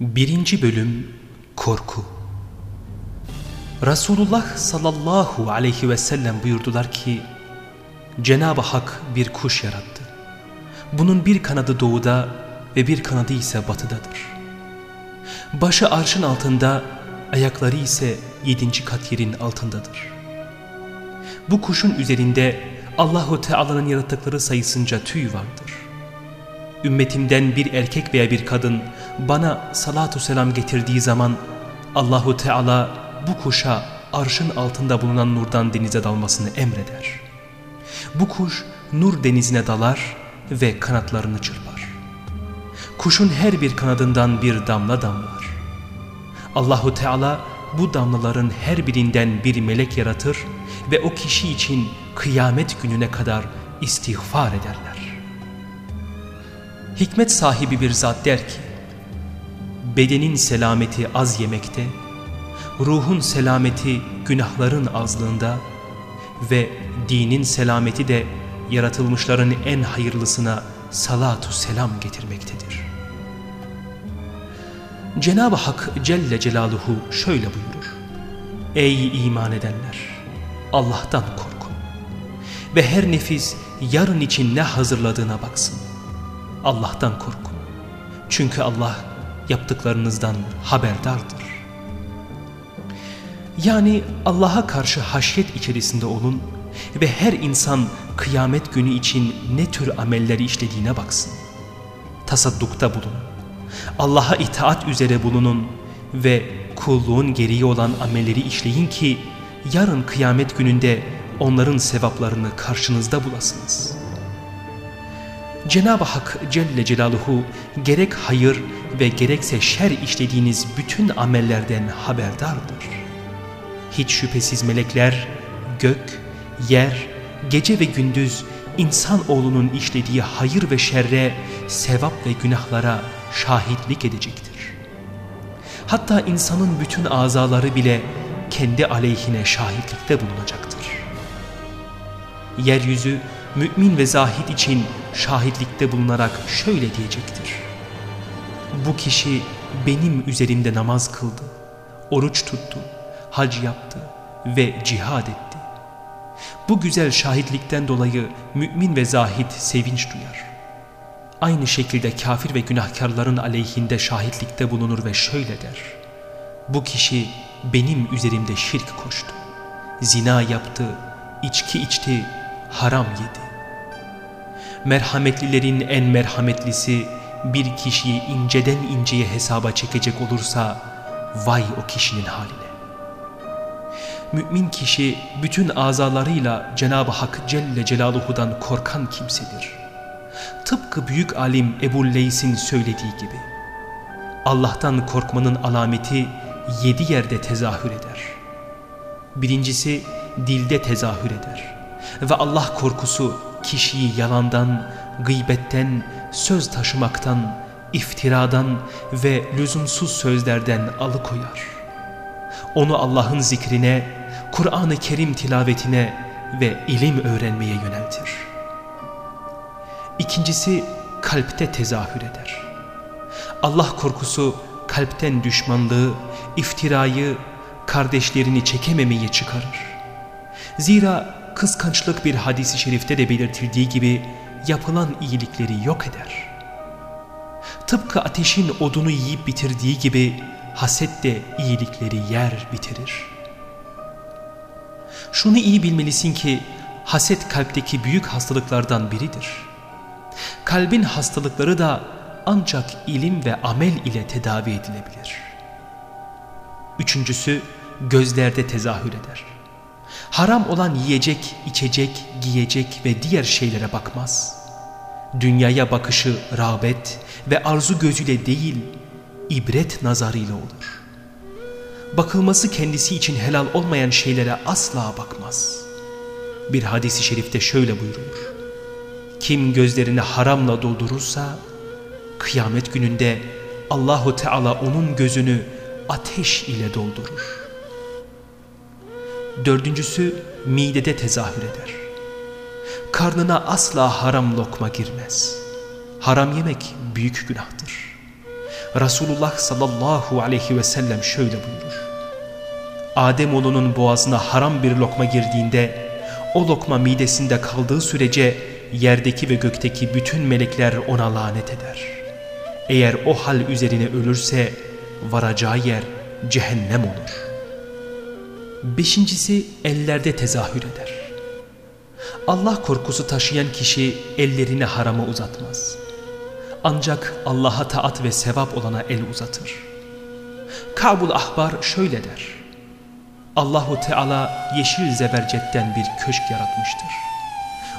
Birinci Bölüm Korku Resulullah sallallahu aleyhi ve sellem buyurdular ki Cenab-ı Hak bir kuş yarattı. Bunun bir kanadı doğuda ve bir kanadı ise batıdadır. Başı arşın altında, ayakları ise yedinci kat yerin altındadır. Bu kuşun üzerinde Allahu Teala'nın yarattıkları sayısınca tüy vardır. Ümmetimden bir erkek veya bir kadın bana salatu selam getirdiği zaman Allahu Teala bu kuşa arşın altında bulunan nurdan denize dalmasını emreder. Bu kuş nur denizine dalar ve kanatlarını çırpar. Kuşun her bir kanadından bir damla damlar. Allahu Teala bu damlaların her birinden bir melek yaratır ve o kişi için kıyamet gününe kadar istiğfar ederler. Hikmet sahibi bir zat der ki, bedenin selameti az yemekte, ruhun selameti günahların azlığında ve dinin selameti de yaratılmışların en hayırlısına salatu selam getirmektedir. Cenab-ı Hak Celle Celaluhu şöyle buyurur. Ey iman edenler! Allah'tan korkun. Ve her nefis yarın için ne hazırladığına baksın. Allah'tan korkun. Çünkü Allah yaptıklarınızdan haberdardır. Yani Allah'a karşı haşyet içerisinde olun ve her insan kıyamet günü için ne tür amelleri işlediğine baksın. Tasaddukta bulunun. Allah'a itaat üzere bulunun ve kulluğun gereği olan amelleri işleyin ki yarın kıyamet gününde onların sevaplarını karşınızda bulasınız. Cenab-ı Hak Celle Celaluhu gerek hayır ve gerekse şer işlediğiniz bütün amellerden haberdardır. Hiç şüphesiz melekler gök, yer, gece ve gündüz insan oğlunun işlediği hayır ve şerre, sevap ve günahlara şahitlik edecektir. Hatta insanın bütün azaları bile kendi aleyhine şahitlikte bulunacaktır. Yeryüzü mümin ve zahid için şahitlikte bulunarak şöyle diyecektir. Bu kişi benim üzerimde namaz kıldı, oruç tuttu, hac yaptı ve cihad etti. Bu güzel şahitlikten dolayı mümin ve zahid sevinç duyar. Aynı şekilde kafir ve günahkarların aleyhinde şahitlikte bulunur ve şöyle der. Bu kişi benim üzerimde şirk koştu. Zina yaptı, içki içti, haram yedi. Merhametlilerin en merhametlisi bir kişiyi inceden inceye hesaba çekecek olursa vay o kişinin haline. Mümin kişi bütün azalarıyla Cenab-ı Hak Celle Celaluhu'dan korkan kimsedir. Tıpkı büyük alim Ebu Leys'in söylediği gibi. Allah'tan korkmanın alameti yedi yerde tezahür eder. Birincisi dilde tezahür eder. Ve Allah korkusu kişiyi yalandan, gıybetten, söz taşımaktan, iftiradan ve lüzumsuz sözlerden alıkoyar. Onu Allah'ın zikrine, Kur'an-ı Kerim tilavetine ve ilim öğrenmeye yöneltir. İkincisi kalpte tezahür eder. Allah korkusu kalpten düşmanlığı, iftirayı, kardeşlerini çekememeyi çıkarır. Zira kıskançlık bir hadisi şerifte de belirtildiği gibi yapılan iyilikleri yok eder. Tıpkı ateşin odunu yiyip bitirdiği gibi haset de iyilikleri yer bitirir. Şunu iyi bilmelisin ki haset kalpteki büyük hastalıklardan biridir. Kalbin hastalıkları da ancak ilim ve amel ile tedavi edilebilir. Üçüncüsü gözlerde tezahür eder. Haram olan yiyecek, içecek, giyecek ve diğer şeylere bakmaz. Dünyaya bakışı rağbet ve arzu gözüyle değil, ibret nazarıyla olur. Bakılması kendisi için helal olmayan şeylere asla bakmaz. Bir hadisi şerifte şöyle buyurulur. Kim gözlerini haramla doldurursa, kıyamet gününde Allahu Teala onun gözünü ateş ile doldurur. Dördüncüsü midede tezahür eder. Karnına asla haram lokma girmez. Haram yemek büyük günahtır. Resulullah sallallahu aleyhi ve sellem şöyle buyurur. Ademoğlunun boğazına haram bir lokma girdiğinde o lokma midesinde kaldığı sürece yerdeki ve gökteki bütün melekler ona lanet eder. Eğer o hal üzerine ölürse varacağı yer cehennem olur. Beşincisi ellerde tezahür eder. Allah korkusu taşıyan kişi ellerini harama uzatmaz. Ancak Allah'a taat ve sevap olana el uzatır. Kabul Ahbar şöyle der. Allahu Teala yeşil zebercetten bir köşk yaratmıştır.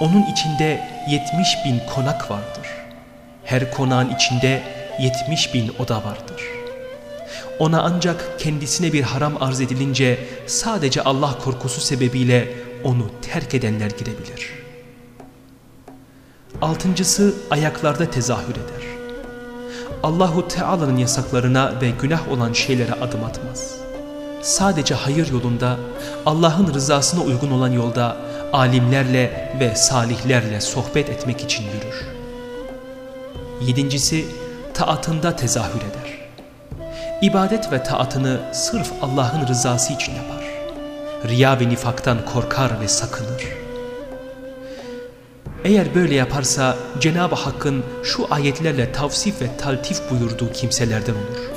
Onun içinde yetmiş bin konak vardır. Her konağın içinde yetmiş bin oda vardır. Ona ancak kendisine bir haram arz edilince sadece Allah korkusu sebebiyle onu terk edenler girebilir. Altıncısı ayaklarda tezahür eder. Allahu Teala'nın yasaklarına ve günah olan şeylere adım atmaz. Sadece hayır yolunda, Allah'ın rızasına uygun olan yolda alimlerle ve salihlerle sohbet etmek için yürür. Yedincisi taatında tezahür eder. İbadet ve taatını sırf Allah'ın rızası için yapar. Riya ve nifaktan korkar ve sakınır. Eğer böyle yaparsa Cenab-ı Hakk'ın şu ayetlerle tavsif ve taltif buyurduğu kimselerden olur.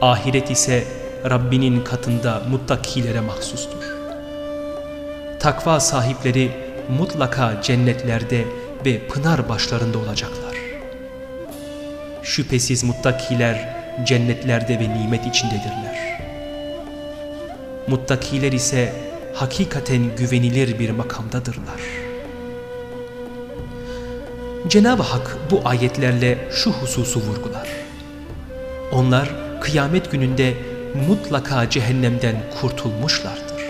Ahiret ise Rabbinin katında muttakilere mahsustur. Takva sahipleri mutlaka cennetlerde ve pınar başlarında olacaklar. Şüphesiz muttakiler cennetlerde ve nimet içindedirler. Muttakiler ise hakikaten güvenilir bir makamdadırlar. Cenab-ı Hak bu ayetlerle şu hususu vurgular. Onlar kıyamet gününde mutlaka cehennemden kurtulmuşlardır.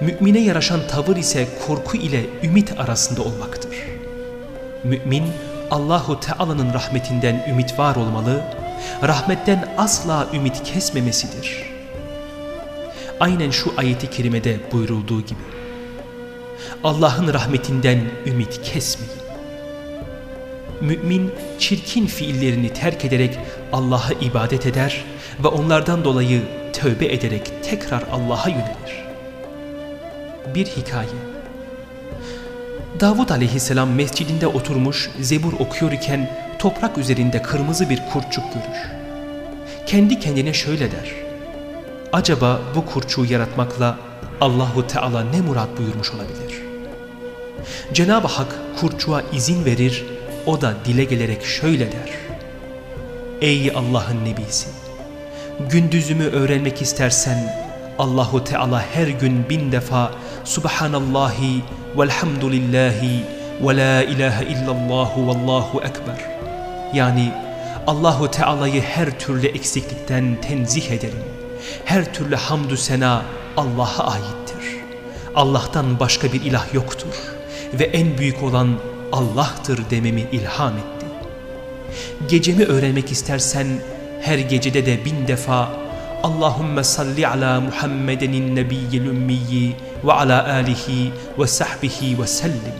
Mümine yaraşan tavır ise korku ile ümit arasında olmaktır. Mümin Allahu Teala'nın rahmetinden ümit var olmalı, rahmetten asla ümit kesmemesidir. Aynen şu ayeti kerimede buyurulduğu gibi. Allah'ın rahmetinden ümit kesmeyin. Mümin çirkin fiillerini terk ederek Allah'a ibadet eder ve onlardan dolayı tövbe ederek tekrar Allah'a yönelir. Bir hikaye Davud aleyhisselam mescidinde oturmuş zebur okuyor iken toprak üzerinde kırmızı bir kurtçuk görür. Kendi kendine şöyle der. Acaba bu kurtçuğu yaratmakla Allahu Teala ne murat buyurmuş olabilir? Cenab-ı Hak kurtçuğa izin verir, o da dile gelerek şöyle der. Ey Allah'ın nebisi! Gündüzümü öğrenmek istersen Allahu Teala her gün bin defa Subhanallahi velhamdülillahi ve la ilahe illallahu vallahu ekber. Yani Allahu Teala'yı her türlü eksiklikten tenzih ederim. Her türlü hamdü sena Allah'a aittir. Allah'tan başka bir ilah yoktur ve en büyük olan Allah'tır dememi ilham etti. Gecemi öğrenmek istersen her gecede de bin defa Allahümme salli ala Muhammedenin nebiyyil ümmiyyi ve ala alihi ve sahbihi ve sellim.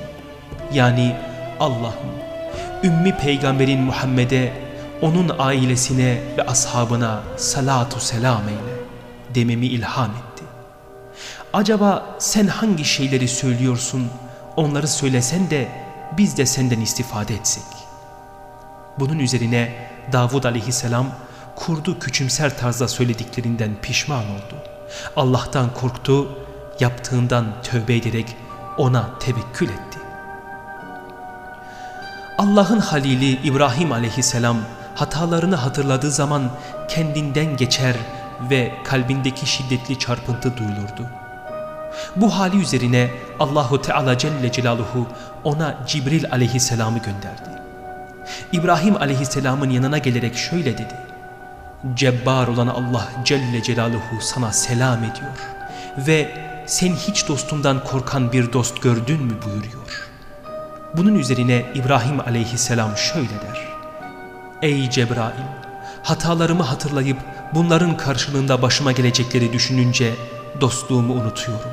Yani Allah'ım ümmi peygamberin Muhammed'e, onun ailesine ve ashabına salatu selam eyle dememi ilham etti. Acaba sen hangi şeyleri söylüyorsun onları söylesen de biz de senden istifade etsek. Bunun üzerine Davud aleyhisselam kurdu küçümser tarzda söylediklerinden pişman oldu. Allah'tan korktu, yaptığından tövbe ederek ona tevekkül etti. Allah'ın halili İbrahim aleyhisselam hatalarını hatırladığı zaman kendinden geçer ve kalbindeki şiddetli çarpıntı duyulurdu. Bu hali üzerine Allahu Teala Celle Celaluhu ona Cibril aleyhisselamı gönderdi. İbrahim aleyhisselamın yanına gelerek şöyle dedi. Cebbar olan Allah Celle Celaluhu sana selam ediyor ve sen hiç dostundan korkan bir dost gördün mü buyuruyor. Bunun üzerine İbrahim aleyhisselam şöyle der. Ey Cebrail hatalarımı hatırlayıp bunların karşılığında başıma gelecekleri düşününce dostluğumu unutuyorum.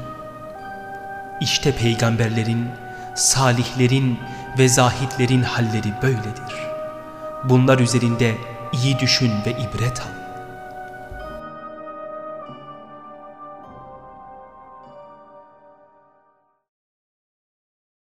İşte peygamberlerin, salihlerin ve zahitlerin halleri böyledir. Bunlar üzerinde iyi düşün ve ibret al.